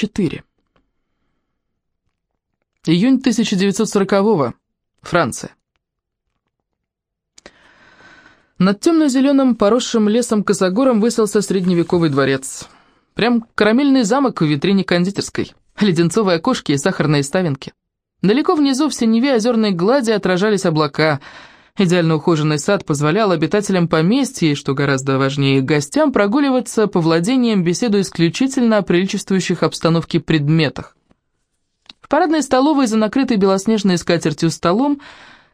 4. Июнь 1940-го. Франция. Над темно-зеленым, поросшим лесом косогором высился средневековый дворец. Прям карамельный замок в витрине кондитерской. Леденцовые окошки и сахарные ставинки. Далеко внизу в синеве озерной глади отражались облака. Идеально ухоженный сад позволял обитателям поместья, и, что гораздо важнее, гостям прогуливаться по владениям, беседуя исключительно о приличествующих обстановке предметах. В парадной столовой за накрытой белоснежной скатертью столом,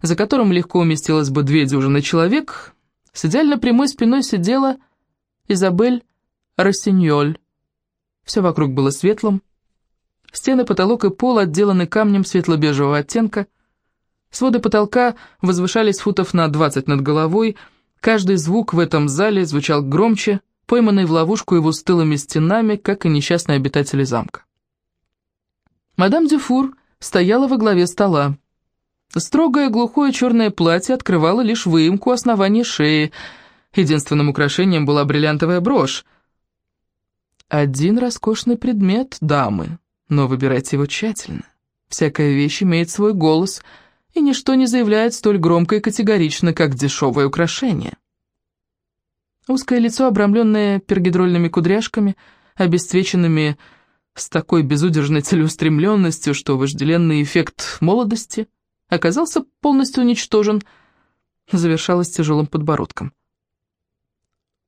за которым легко уместилось бы две дюжины человек, с идеально прямой спиной сидела Изабель Рассиньоль. Все вокруг было светлым. Стены, потолок и пол отделаны камнем светло-бежевого оттенка. Своды потолка возвышались футов на 20 над головой. Каждый звук в этом зале звучал громче, пойманный в ловушку его стылыми стенами, как и несчастные обитатели замка. Мадам Дюфур стояла во главе стола. Строгое глухое черное платье открывало лишь выемку основания шеи. Единственным украшением была бриллиантовая брошь. Один роскошный предмет, дамы, но выбирайте его тщательно. Всякая вещь имеет свой голос, и ничто не заявляет столь громко и категорично, как дешевое украшение. Узкое лицо, обрамленное пергидрольными кудряшками, обесцвеченными с такой безудержной целеустремленностью, что вожделенный эффект молодости оказался полностью уничтожен, завершалось тяжелым подбородком.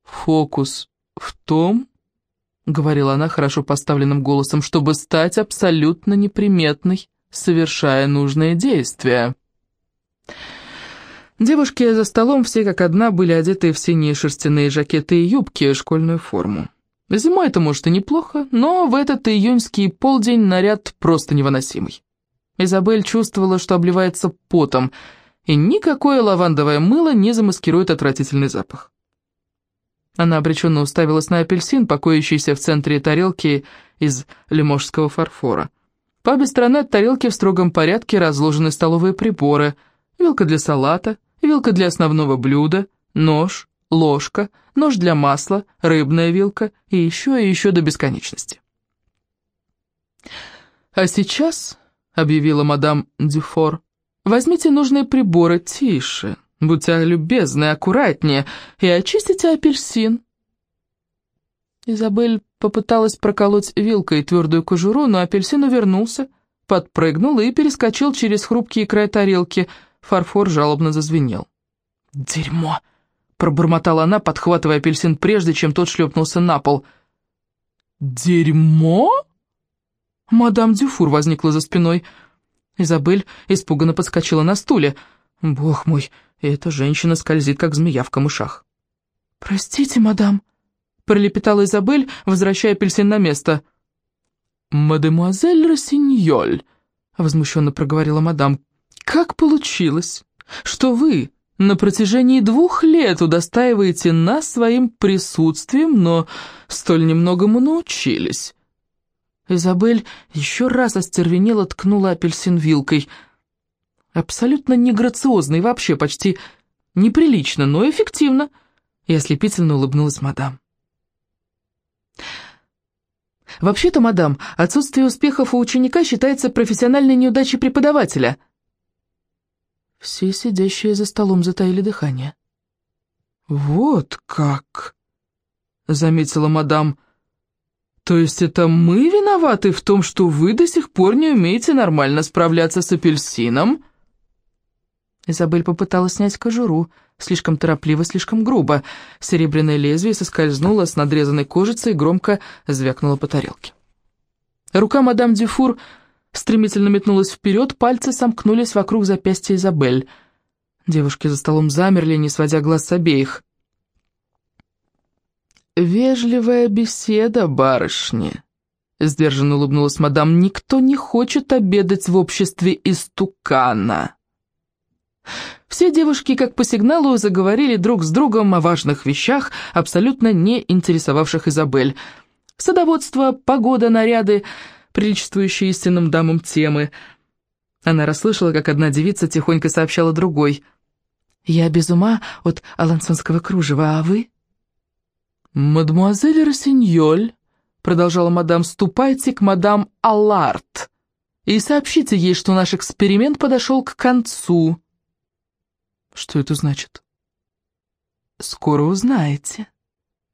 «Фокус в том, — говорила она хорошо поставленным голосом, — чтобы стать абсолютно неприметной, совершая нужные действия». Девушки за столом все как одна были одеты в синие шерстяные жакеты и юбки, школьную форму. Зимой это может и неплохо, но в этот июньский полдень наряд просто невыносимый. Изабель чувствовала, что обливается потом, и никакое лавандовое мыло не замаскирует отвратительный запах. Она обреченно уставилась на апельсин, покоящийся в центре тарелки из лиможского фарфора. По обе стороны от тарелки в строгом порядке разложены столовые приборы, вилка для салата, вилка для основного блюда, нож, ложка, нож для масла, рыбная вилка и еще и еще до бесконечности. А сейчас объявила мадам Дюфор. «Возьмите нужные приборы тише, будьте любезны, аккуратнее, и очистите апельсин». Изабель попыталась проколоть вилкой твердую кожуру, но апельсин увернулся, подпрыгнул и перескочил через хрупкие края тарелки. Фарфор жалобно зазвенел. «Дерьмо!» — пробормотала она, подхватывая апельсин прежде, чем тот шлепнулся на пол. «Дерьмо?» Мадам Дюфур возникла за спиной. Изабель испуганно подскочила на стуле. «Бог мой, эта женщина скользит, как змея в камышах». «Простите, мадам», — пролепетала Изабель, возвращая апельсин на место. «Мадемуазель Рассиньоль», — возмущенно проговорила мадам, — «как получилось, что вы на протяжении двух лет удостаиваете нас своим присутствием, но столь немногому научились?» Изабель еще раз остервенела, ткнула апельсин вилкой. Абсолютно неграциозно и вообще почти неприлично, но эффективно. И ослепительно улыбнулась мадам. «Вообще-то, мадам, отсутствие успехов у ученика считается профессиональной неудачей преподавателя». Все сидящие за столом затаили дыхание. «Вот как!» — заметила мадам. «То есть это мы виноваты в том, что вы до сих пор не умеете нормально справляться с апельсином?» Изабель попыталась снять кожуру, слишком торопливо, слишком грубо. Серебряное лезвие соскользнуло с надрезанной кожицей и громко звякнуло по тарелке. Рука мадам Дюфур стремительно метнулась вперед, пальцы сомкнулись вокруг запястья Изабель. Девушки за столом замерли, не сводя глаз с обеих. «Вежливая беседа, барышни», — сдержанно улыбнулась мадам, — «никто не хочет обедать в обществе истукана». Все девушки, как по сигналу, заговорили друг с другом о важных вещах, абсолютно не интересовавших Изабель. Садоводство, погода, наряды, приличествующие истинным дамам темы. Она расслышала, как одна девица тихонько сообщала другой. «Я без ума от алансонского кружева, а вы?» «Мадемуазель Рассиньоль», — продолжала мадам, — «ступайте к мадам Аллард и сообщите ей, что наш эксперимент подошел к концу». «Что это значит?» «Скоро узнаете.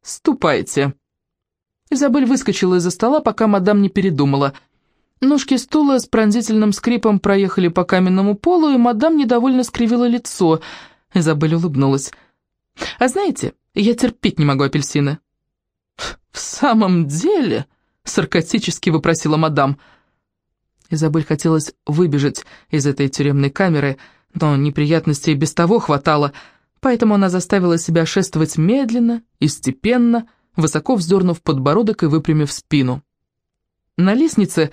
Ступайте». Изабель выскочила из-за стола, пока мадам не передумала. Ножки стула с пронзительным скрипом проехали по каменному полу, и мадам недовольно скривила лицо. Изабель улыбнулась. «А знаете, я терпеть не могу апельсины». «В самом деле?» — саркастически вопросила мадам. Изабель хотелось выбежать из этой тюремной камеры, но неприятностей без того хватало, поэтому она заставила себя шествовать медленно и степенно, высоко вздернув подбородок и выпрямив спину. На лестнице,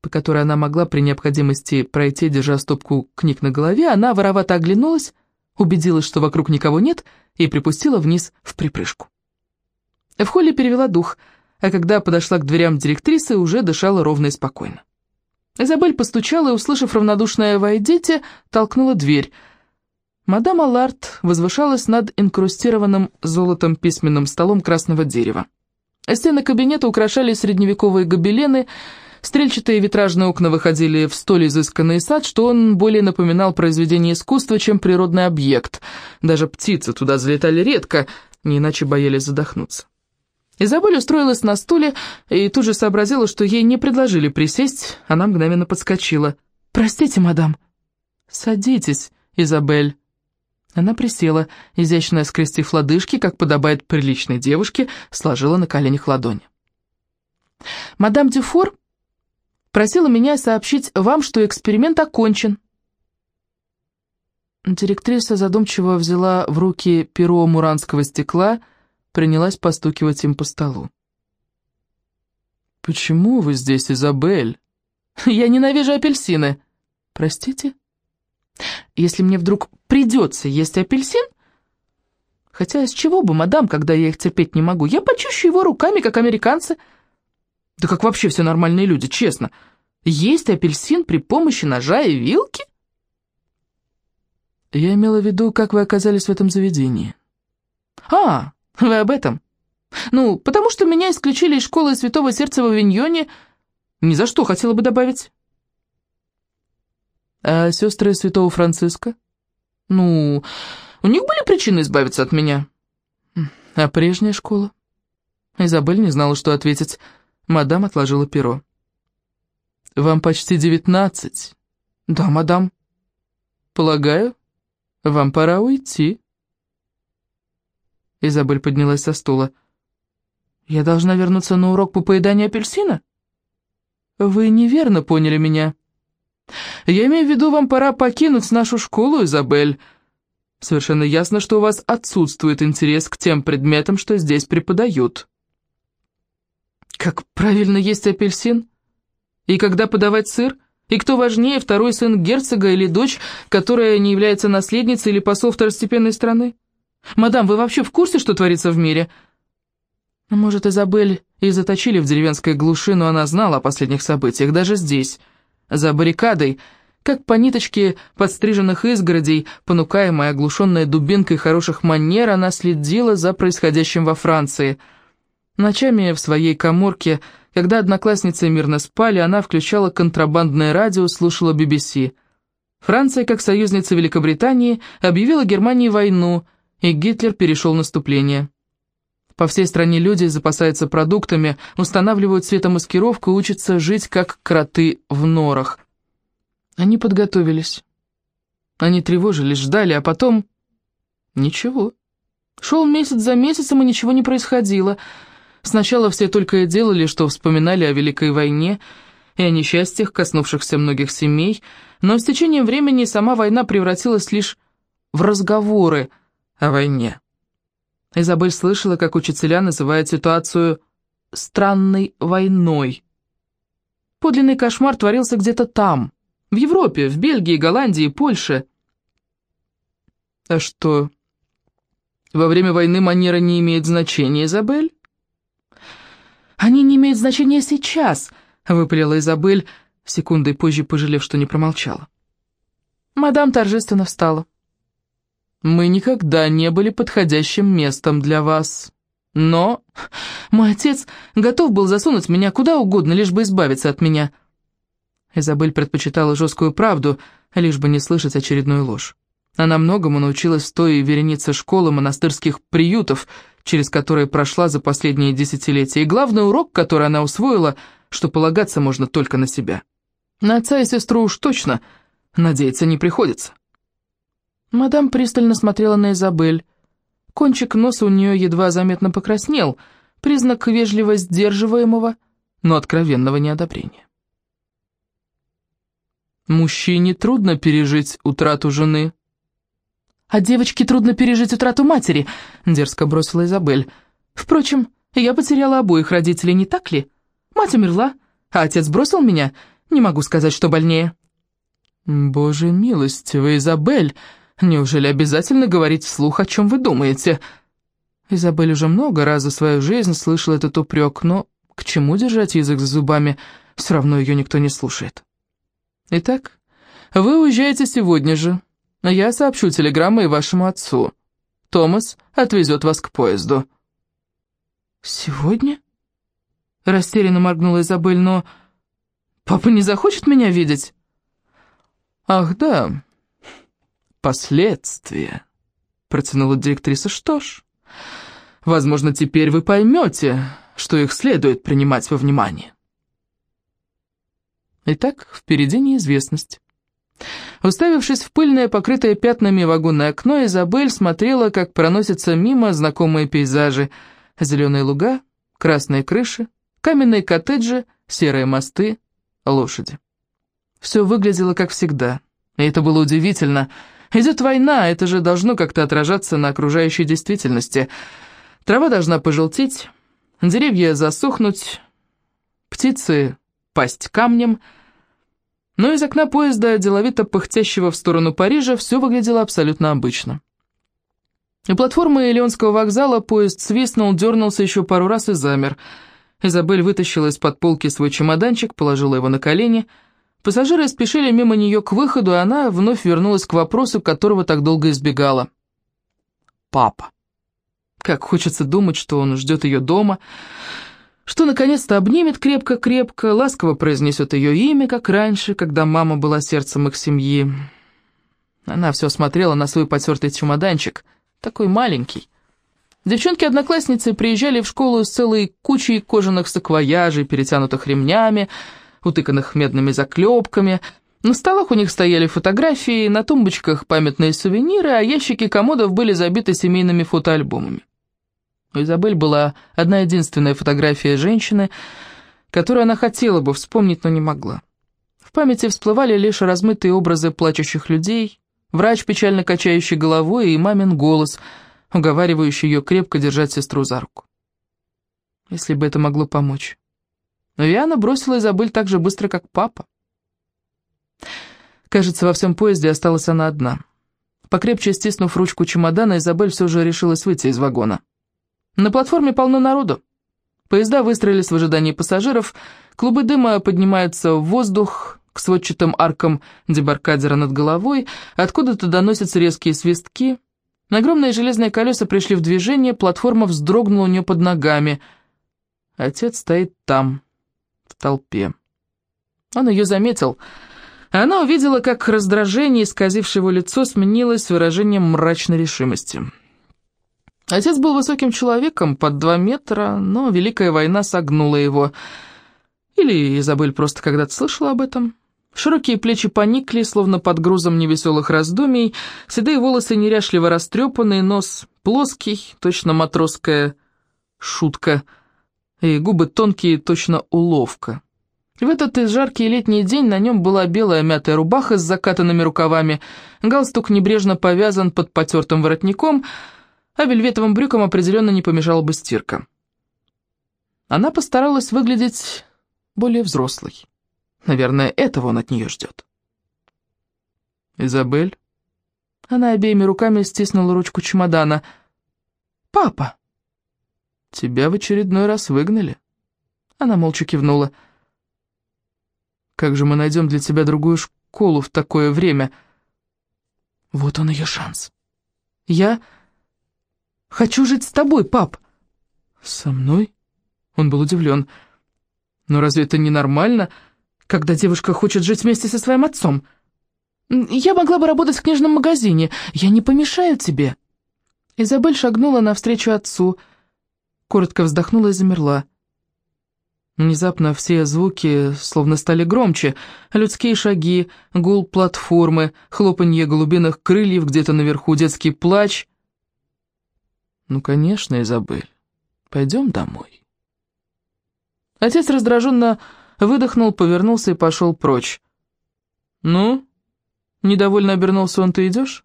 по которой она могла при необходимости пройти, держа стопку книг на голове, она воровато оглянулась, убедилась, что вокруг никого нет, и припустила вниз в припрыжку. В холле перевела дух, а когда подошла к дверям директрисы, уже дышала ровно и спокойно. Изабель постучала и, услышав равнодушное «Войдите», толкнула дверь. Мадам Аллард возвышалась над инкрустированным золотом письменным столом красного дерева. Стены кабинета украшали средневековые гобелены, стрельчатые витражные окна выходили в столь изысканный сад, что он более напоминал произведение искусства, чем природный объект. Даже птицы туда залетали редко, не иначе боялись задохнуться. Изабель устроилась на стуле и тут же сообразила, что ей не предложили присесть, она мгновенно подскочила. «Простите, мадам». «Садитесь, Изабель». Она присела, изящно скрестив лодыжки, как подобает приличной девушке, сложила на коленях ладони. «Мадам Дюфор просила меня сообщить вам, что эксперимент окончен». Директриса задумчиво взяла в руки перо муранского стекла — принялась постукивать им по столу. «Почему вы здесь, Изабель?» «Я ненавижу апельсины». «Простите?» «Если мне вдруг придется есть апельсин...» «Хотя с чего бы, мадам, когда я их терпеть не могу? Я почищу его руками, как американцы». «Да как вообще все нормальные люди, честно? Есть апельсин при помощи ножа и вилки?» «Я имела в виду, как вы оказались в этом заведении». «А, вы об этом? Ну, потому что меня исключили из школы Святого Сердца в Авиньоне. Ни за что хотела бы добавить. А сестры Святого Франциска? Ну, у них были причины избавиться от меня. А прежняя школа? Изабель не знала, что ответить. Мадам отложила перо. «Вам почти девятнадцать». «Да, мадам». «Полагаю, вам пора уйти». Изабель поднялась со стула. «Я должна вернуться на урок по поеданию апельсина?» «Вы неверно поняли меня. Я имею в виду, вам пора покинуть нашу школу, Изабель. Совершенно ясно, что у вас отсутствует интерес к тем предметам, что здесь преподают». «Как правильно есть апельсин? И когда подавать сыр?» И кто важнее, второй сын герцога или дочь, которая не является наследницей или посол второстепенной страны? Мадам, вы вообще в курсе, что творится в мире?» Может, Изабель и заточили в деревенской глуши, но она знала о последних событиях, даже здесь, за баррикадой, как по ниточке подстриженных изгородей, понукаемая оглушенная дубинкой хороших манер, она следила за происходящим во Франции. Ночами в своей коморке, когда одноклассницы мирно спали, она включала контрабандное радио, слушала BBC. Франция, как союзница Великобритании, объявила Германии войну – и Гитлер перешел наступление. По всей стране люди запасаются продуктами, устанавливают светомаскировку и учатся жить, как кроты в норах. Они подготовились. Они тревожились, ждали, а потом... Ничего. Шел месяц за месяцем, и ничего не происходило. Сначала все только и делали, что вспоминали о Великой войне и о несчастьях, коснувшихся многих семей, но с течением времени сама война превратилась лишь в разговоры, о войне. Изабель слышала, как учителя называют ситуацию «странной войной». Подлинный кошмар творился где-то там, в Европе, в Бельгии, Голландии, Польше. А что, во время войны манера не имеет значения, Изабель? Они не имеют значения сейчас, выпалила Изабель, секундой позже пожалев, что не промолчала. Мадам торжественно встала. Мы никогда не были подходящим местом для вас. Но мой отец готов был засунуть меня куда угодно, лишь бы избавиться от меня. Изабель предпочитала жесткую правду, лишь бы не слышать очередную ложь. Она многому научилась в той веренице школы монастырских приютов, через которые прошла за последние десятилетия, и главный урок, который она усвоила, что полагаться можно только на себя. На отца и сестру уж точно надеяться не приходится. Мадам пристально смотрела на Изабель. Кончик носа у нее едва заметно покраснел, признак вежливо сдерживаемого, но откровенного неодобрения. Мужчине трудно пережить утрату жены. А девочке трудно пережить утрату матери, дерзко бросила Изабель. Впрочем, я потеряла обоих родителей, не так ли? Мать умерла, а отец бросил меня. Не могу сказать, что больнее. Боже милостивый, Изабель, неужели обязательно говорить вслух, о чем вы думаете? Изабель уже много раз за свою жизнь слышала этот упрек, но к чему держать язык за зубами? Все равно ее никто не слушает. Итак, вы уезжаете сегодня же. Я сообщу телеграммой вашему отцу. Томас отвезет вас к поезду». «Сегодня?» Растерянно моргнула Изабель, но... «Папа не захочет меня видеть?» «Ах, да, последствия», — протянула директриса. «Что ж, возможно, теперь вы поймете, что их следует принимать во внимание». Итак, впереди неизвестность. Уставившись в пыльное, покрытое пятнами вагонное окно, Изабель смотрела, как проносятся мимо знакомые пейзажи. Зеленые луга, красные крыши, каменные коттеджи, серые мосты, лошади. Все выглядело как всегда, и это было удивительно. Идет война, это же должно как-то отражаться на окружающей действительности. Трава должна пожелтеть, деревья засохнуть, птицы пасть камнем — но из окна поезда, деловито пыхтящего в сторону Парижа, все выглядело абсолютно обычно. У платформы Леонского вокзала поезд свистнул, дернулся еще пару раз и замер. Изабель вытащила из-под полки свой чемоданчик, положила его на колени. Пассажиры спешили мимо нее к выходу, и она вновь вернулась к вопросу, которого так долго избегала. «Папа». Как хочется думать, что он ждет ее дома, что наконец-то обнимет крепко-крепко, ласково произнесет ее имя, как раньше, когда мама была сердцем их семьи. Она все смотрела на свой потертый чемоданчик, такой маленький. Девчонки-одноклассницы приезжали в школу с целой кучей кожаных саквояжей, перетянутых ремнями, утыканных медными заклепками. На столах у них стояли фотографии, на тумбочках памятные сувениры, а ящики комодов были забиты семейными фотоальбомами. У Изабель была одна единственная фотография женщины, которую она хотела бы вспомнить, но не могла. В памяти всплывали лишь размытые образы плачущих людей, врач, печально качающий головой, и мамин голос, уговаривающий ее крепко держать сестру за руку. Если бы это могло помочь. Но Виана бросила Изабель так же быстро, как папа. Кажется, во всем поезде осталась она одна. Покрепче стиснув ручку чемодана, Изабель все же решилась выйти из вагона. На платформе полно народу. Поезда выстроились в ожидании пассажиров, клубы дыма поднимаются в воздух к сводчатым аркам дебаркадера над головой, откуда-то доносятся резкие свистки. Огромные железные колеса пришли в движение, платформа вздрогнула у нее под ногами. Отец стоит там, толпе. Он ее заметил. Она увидела, как раздражение, исказившее его лицо, сменилось выражением мрачной решимости. Отец был высоким человеком, под два метра, но Великая война согнула его. Или Изабель просто когда-то слышала об этом. Широкие плечи поникли, словно под грузом невеселых раздумий, седые волосы неряшливо растрепанные, нос плоский, точно матросская шутка, и губы тонкие, точно уловка. В этот жаркий летний день на нем была белая мятая рубаха с закатанными рукавами, галстук небрежно повязан под потертым воротником — а вельветовым брюкам определенно не помешала бы стирка. Она постаралась выглядеть более взрослой. Наверное, этого он от нее ждет. «Изабель?» Она обеими руками стиснула ручку чемодана. «Папа!» «Тебя в очередной раз выгнали?» Она молча кивнула. «Как же мы найдем для тебя другую школу в такое время?» Вот он ее шанс. «Я...» Хочу жить с тобой, пап!» «Со мной?» Он был удивлен. «Но разве это не нормально, когда девушка хочет жить вместе со своим отцом? Я могла бы работать в книжном магазине, я не помешаю тебе». Изабель шагнула навстречу отцу, коротко вздохнула и замерла. Внезапно все звуки словно стали громче. Людские шаги, гул платформы, хлопанье голубиных крыльев где-то наверху, детский плач. «Ну, конечно, Изабель, пойдем домой». Отец раздраженно выдохнул, повернулся и пошел прочь. «Ну?» — недовольно обернулся он, «ты идешь?»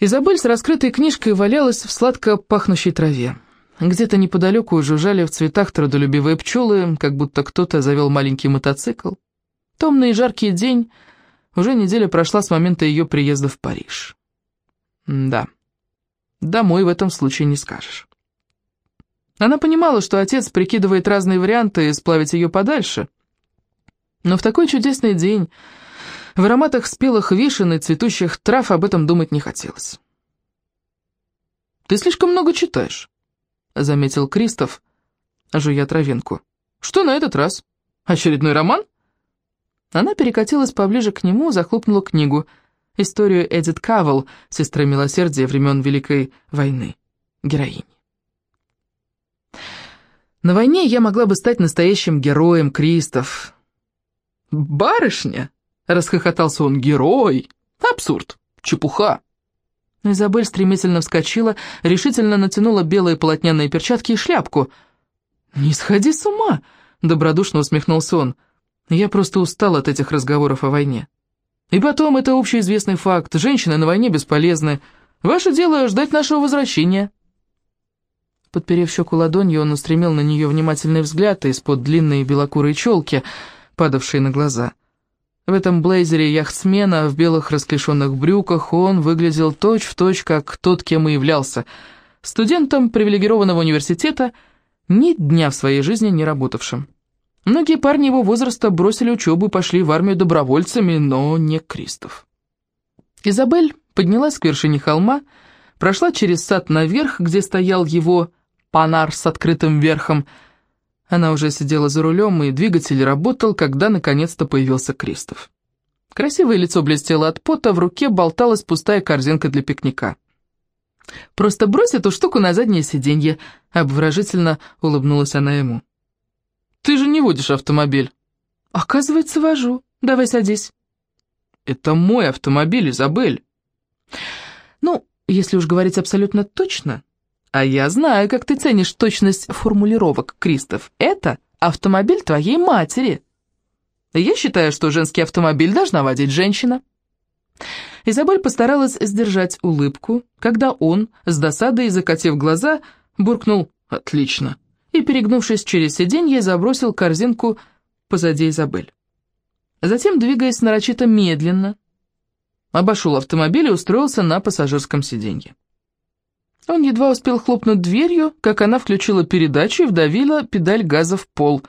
Изабель с раскрытой книжкой валялась в сладко пахнущей траве. Где-то неподалеку жужжали в цветах трудолюбивые пчелы, как будто кто-то завел маленький мотоцикл. Томный и жаркий день, уже неделя прошла с момента ее приезда в Париж. Да, домой в этом случае не скажешь. Она понимала, что отец прикидывает разные варианты сплавить ее подальше. Но в такой чудесный день, в ароматах спелых вишен и цветущих трав об этом думать не хотелось. «Ты слишком много читаешь», заметил Кристоф, жуя травинку. «Что на этот раз? Очередной роман?» Она перекатилась поближе к нему, захлопнула книгу. Историю Эдит Кавел, сестры милосердия времен Великой войны. Героини. На войне я могла бы стать настоящим героем, Кристоф. «Барышня?» — расхохотался он. «Герой? Абсурд! Чепуха!» Изабель стремительно вскочила, решительно натянула белые полотняные перчатки и шляпку. «Не сходи с ума!» — добродушно усмехнулся он. «Я просто устал от этих разговоров о войне. И потом, это общеизвестный факт. Женщины на войне бесполезны. Ваше дело — ждать нашего возвращения». Подперев щеку ладонью, он устремил на нее внимательный взгляд из-под длинной белокурой челки, падавшей на глаза. В этом блейзере яхтсмена, в белых расклешенных брюках, он выглядел точь-в-точь, точь, как тот, кем и являлся. Студентом привилегированного университета, ни дня в своей жизни не работавшим. Многие парни его возраста бросили учебу и пошли в армию добровольцами, но не Кристоф. Изабель поднялась к вершине холма, прошла через сад наверх, где стоял его панар с открытым верхом, она уже сидела за рулем, и двигатель работал, когда наконец-то появился Кристоф. Красивое лицо блестело от пота, в руке болталась пустая корзинка для пикника. «Просто брось эту штуку на заднее сиденье», — обворожительно улыбнулась она ему. «Ты же не водишь автомобиль». «Оказывается, вожу. Давай садись». «Это мой автомобиль, Изабель». «Ну, если уж говорить абсолютно точно, а я знаю, как ты ценишь точность формулировок, Кристоф. Это автомобиль твоей матери. Я считаю, что женский автомобиль должна водить женщина. Изабель постаралась сдержать улыбку, когда он, с досадой закатив глаза, буркнул «Отлично!» и, перегнувшись через сиденье, забросил корзинку позади Изабель. Затем, двигаясь нарочито медленно, обошел автомобиль и устроился на пассажирском сиденье. Он едва успел хлопнуть дверью, как она включила передачу и вдавила педаль газа в пол.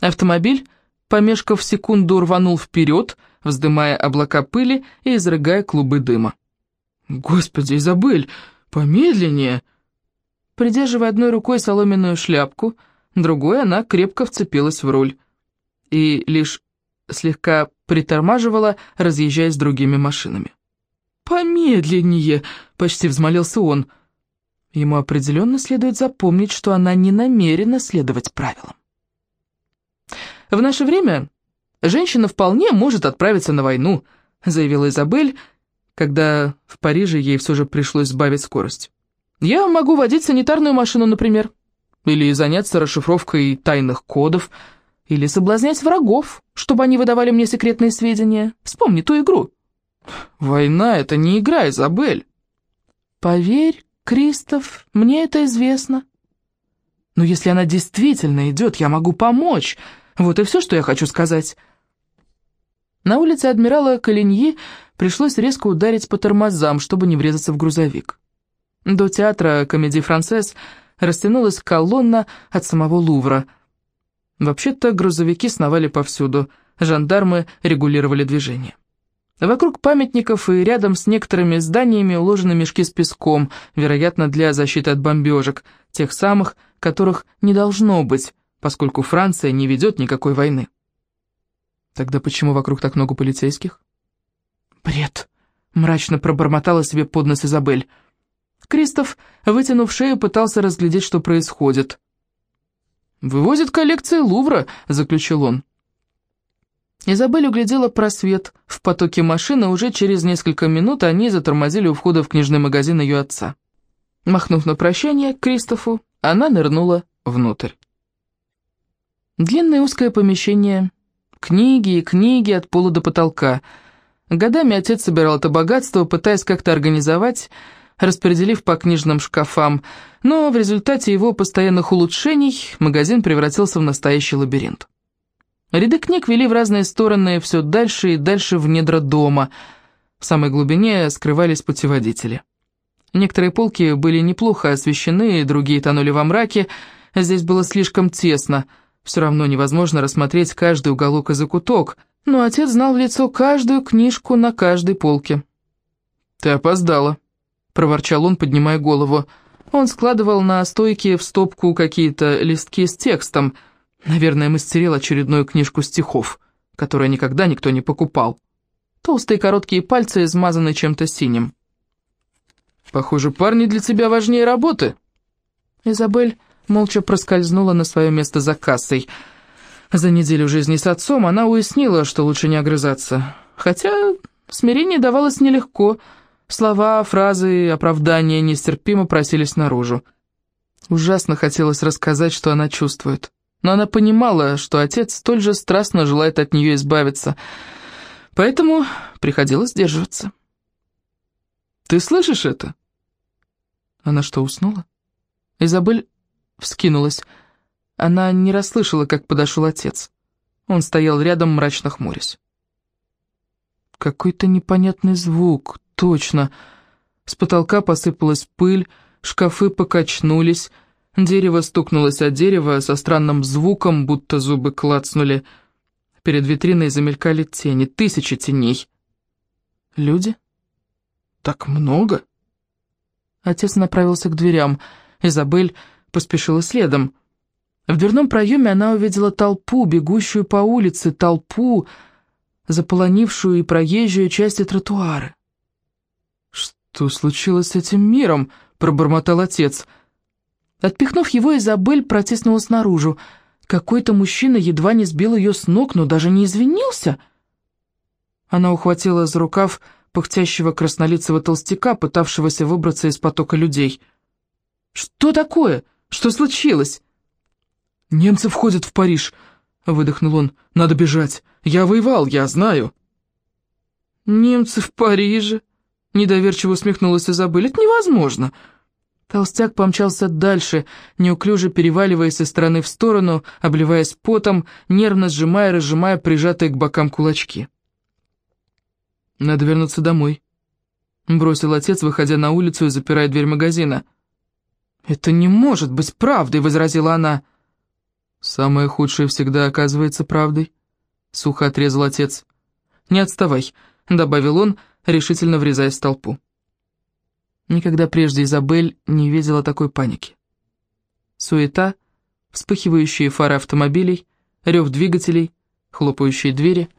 Автомобиль, помешкав секунду, рванул вперед, вздымая облака пыли и изрыгая клубы дыма. «Господи, Изабель, помедленнее!» Придерживая одной рукой соломенную шляпку, другой она крепко вцепилась в руль и лишь слегка притормаживала, разъезжаясь с другими машинами. «Помедленнее!» — почти взмолился он — Ему определенно следует запомнить, что она не намерена следовать правилам. «В наше время женщина вполне может отправиться на войну», заявила Изабель, когда в Париже ей все же пришлось сбавить скорость. «Я могу водить санитарную машину, например, или заняться расшифровкой тайных кодов, или соблазнять врагов, чтобы они выдавали мне секретные сведения. Вспомни ту игру». «Война — это не игра, Изабель». «Поверь, Кристоф, мне это известно. Но если она действительно идет, я могу помочь. Вот и все, что я хочу сказать. На улице адмирала Калиньи пришлось резко ударить по тормозам, чтобы не врезаться в грузовик. До театра «Комедий Францесс» растянулась колонна от самого Лувра. Вообще-то грузовики сновали повсюду, жандармы регулировали движение. Вокруг памятников и рядом с некоторыми зданиями уложены мешки с песком, вероятно, для защиты от бомбежек, тех самых, которых не должно быть, поскольку Франция не ведет никакой войны. Тогда почему вокруг так много полицейских? Бред, мрачно пробормотала себе под нос Изабель. Кристоф, вытянув шею, пытался разглядеть, что происходит. «Вывозит коллекции Лувра», — заключил он. Изабель углядела просвет в потоке машины, уже через несколько минут они затормозили у входа в книжный магазин ее отца. Махнув на прощание Кристофу, она нырнула внутрь. Длинное узкое помещение, книги и книги от пола до потолка. Годами отец собирал это богатство, пытаясь как-то организовать, распределив по книжным шкафам, но в результате его постоянных улучшений магазин превратился в настоящий лабиринт. Ряды книг вели в разные стороны, все дальше и дальше в недра дома. В самой глубине скрывались путеводители. Некоторые полки были неплохо освещены, другие тонули во мраке. Здесь было слишком тесно. Все равно невозможно рассмотреть каждый уголок и закуток, но отец знал в лицо каждую книжку на каждой полке. «Ты опоздала», — проворчал он, поднимая голову. Он складывал на стойке в стопку какие-то листки с текстом — Наверное, мастерил очередную книжку стихов, которую никогда никто не покупал. Толстые короткие пальцы измазаны чем-то синим. «Похоже, парни для тебя важнее работы». Изабель молча проскользнула на свое место за кассой. За неделю жизни с отцом она уяснила, что лучше не огрызаться. Хотя смирение давалось нелегко. Слова, фразы, оправдания нестерпимо просились наружу. Ужасно хотелось рассказать, что она чувствует но она понимала, что отец столь же страстно желает от нее избавиться, поэтому приходилось сдерживаться. «Ты слышишь это?» Она что, уснула? Изабель вскинулась. Она не расслышала, как подошел отец. Он стоял рядом, мрачно хмурясь. Какой-то непонятный звук, точно. С потолка посыпалась пыль, шкафы покачнулись, Дерево стукнулось о дерево со странным звуком, будто зубы клацнули. Перед витриной замелькали тени, тысячи теней. Люди? Так много? Отец направился к дверям. Изабель поспешила следом. В дверном проеме она увидела толпу, бегущую по улице, толпу, заполонившую и проезжую части тротуара. «Что случилось с этим миром?» — пробормотал отец — Отпихнув его, Изабель протиснулась наружу. Какой-то мужчина едва не сбил ее с ног, но даже не извинился. Она ухватила за рукав пыхтящего краснолицего толстяка, пытавшегося выбраться из потока людей. «Что такое? Что случилось?» «Немцы входят в Париж», — выдохнул он. «Надо бежать. Я воевал, я знаю». «Немцы в Париже?» — недоверчиво усмехнулась Изабель. «Это невозможно». Толстяк помчался дальше, неуклюже переваливаясь из стороны в сторону, обливаясь потом, нервно сжимая и разжимая прижатые к бокам кулачки. «Надо вернуться домой», — бросил отец, выходя на улицу и запирая дверь магазина. «Это не может быть правдой», — возразила она. «Самое худшее всегда оказывается правдой», — сухо отрезал отец. «Не отставай», — добавил он, решительно врезаясь в толпу. Никогда прежде Изабель не видела такой паники. Суета, вспыхивающие фары автомобилей, рев двигателей, хлопающие двери.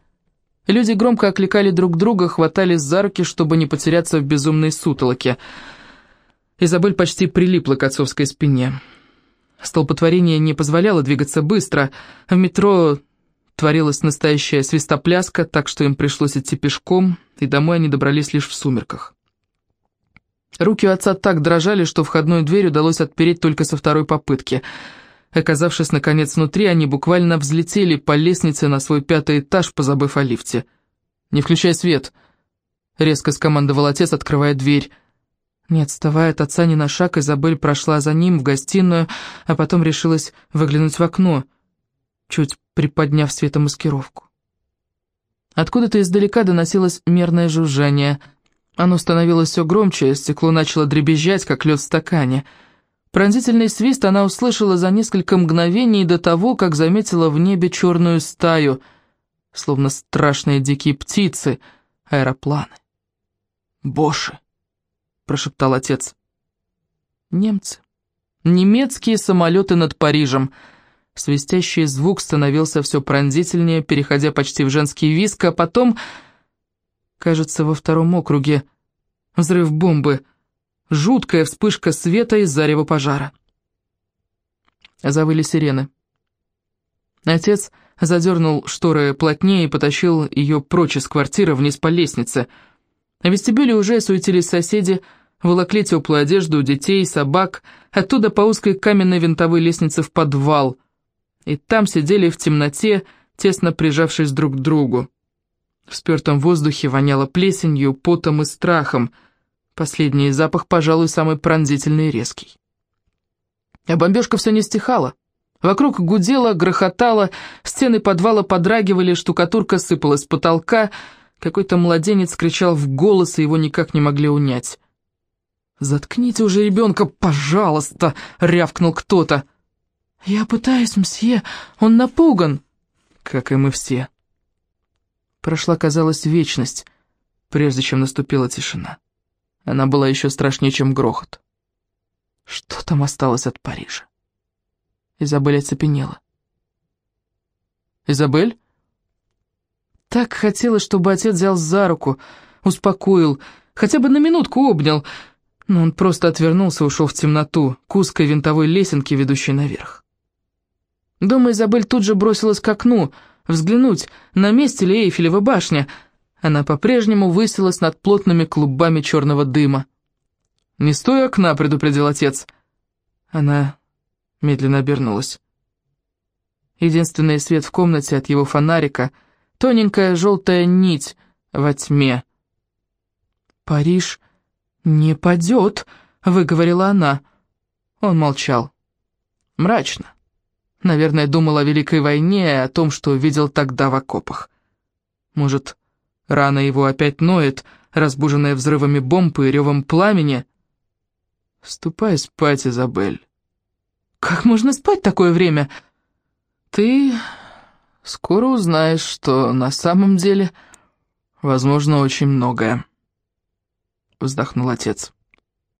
Люди громко окликали друг друга, хватались за руки, чтобы не потеряться в безумной сутолоке. Изабель почти прилипла к отцовской спине. Столпотворение не позволяло двигаться быстро. В метро творилась настоящая свистопляска, так что им пришлось идти пешком, и домой они добрались лишь в сумерках. Руки у отца так дрожали, что входную дверь удалось отпереть только со второй попытки. Оказавшись, наконец, внутри, они буквально взлетели по лестнице на свой пятый этаж, позабыв о лифте. «Не включай свет!» — резко скомандовал отец, открывая дверь. Не отставая от отца ни на шаг, Изабель прошла за ним в гостиную, а потом решилась выглянуть в окно, чуть приподняв светомаскировку. Откуда-то издалека доносилось мерное жужжание — оно становилось все громче, стекло начало дребезжать, как лед в стакане. Пронзительный свист она услышала за несколько мгновений до того, как заметила в небе черную стаю, словно страшные дикие птицы. аэропланы. «Боши!» — прошептал отец. «Немцы. Немецкие самолеты над Парижем». Свистящий звук становился все пронзительнее, переходя почти в женский виск, а потом, кажется, во втором округе, взрыв бомбы, жуткая вспышка света из зарева пожара. Завыли сирены. Отец задернул шторы плотнее и потащил ее прочь из квартиры вниз по лестнице. В вестибюле уже суетились соседи, волокли теплую одежду детей, собак, оттуда по узкой каменной винтовой лестнице в подвал. И там сидели в темноте, тесно прижавшись друг к другу. В спертом воздухе воняло плесенью, потом и страхом. Последний запах, пожалуй, самый пронзительный и резкий. А бомбежка все не стихала. Вокруг гудело, грохотало, стены подвала подрагивали, штукатурка сыпалась с потолка. Какой-то младенец кричал в голос, и его никак не могли унять. «Заткните уже ребенка, пожалуйста!» — рявкнул кто-то. «Я пытаюсь, мсье, он напуган!» «Как и мы все!» Прошла, казалось, вечность, прежде чем наступила тишина. Она была еще страшнее, чем грохот. Что там осталось от Парижа? Изабель оцепенела. «Изабель?» Так хотелось, чтобы отец взял за руку, успокоил, хотя бы на минутку обнял, но он просто отвернулся ушел в темноту, к узкой винтовой лесенке, ведущей наверх. Дома Изабель тут же бросилась к окну, взглянуть, на месте ли Эйфелева башня. Она по-прежнему высилась над плотными клубами черного дыма. «Не стой окна», — предупредил отец. Она медленно обернулась. Единственный свет в комнате от его фонарика — тоненькая желтая нить во тьме. «Париж не падет», — выговорила она. Он молчал. Мрачно. Наверное, думал о Великой войне и о том, что видел тогда в окопах. Может, рана его опять ноет, разбуженная взрывами бомб и ревом пламени, «Ступай спать, Изабель». «Как можно спать такое время?» «Ты скоро узнаешь, что на самом деле возможно очень многое», — вздохнул отец.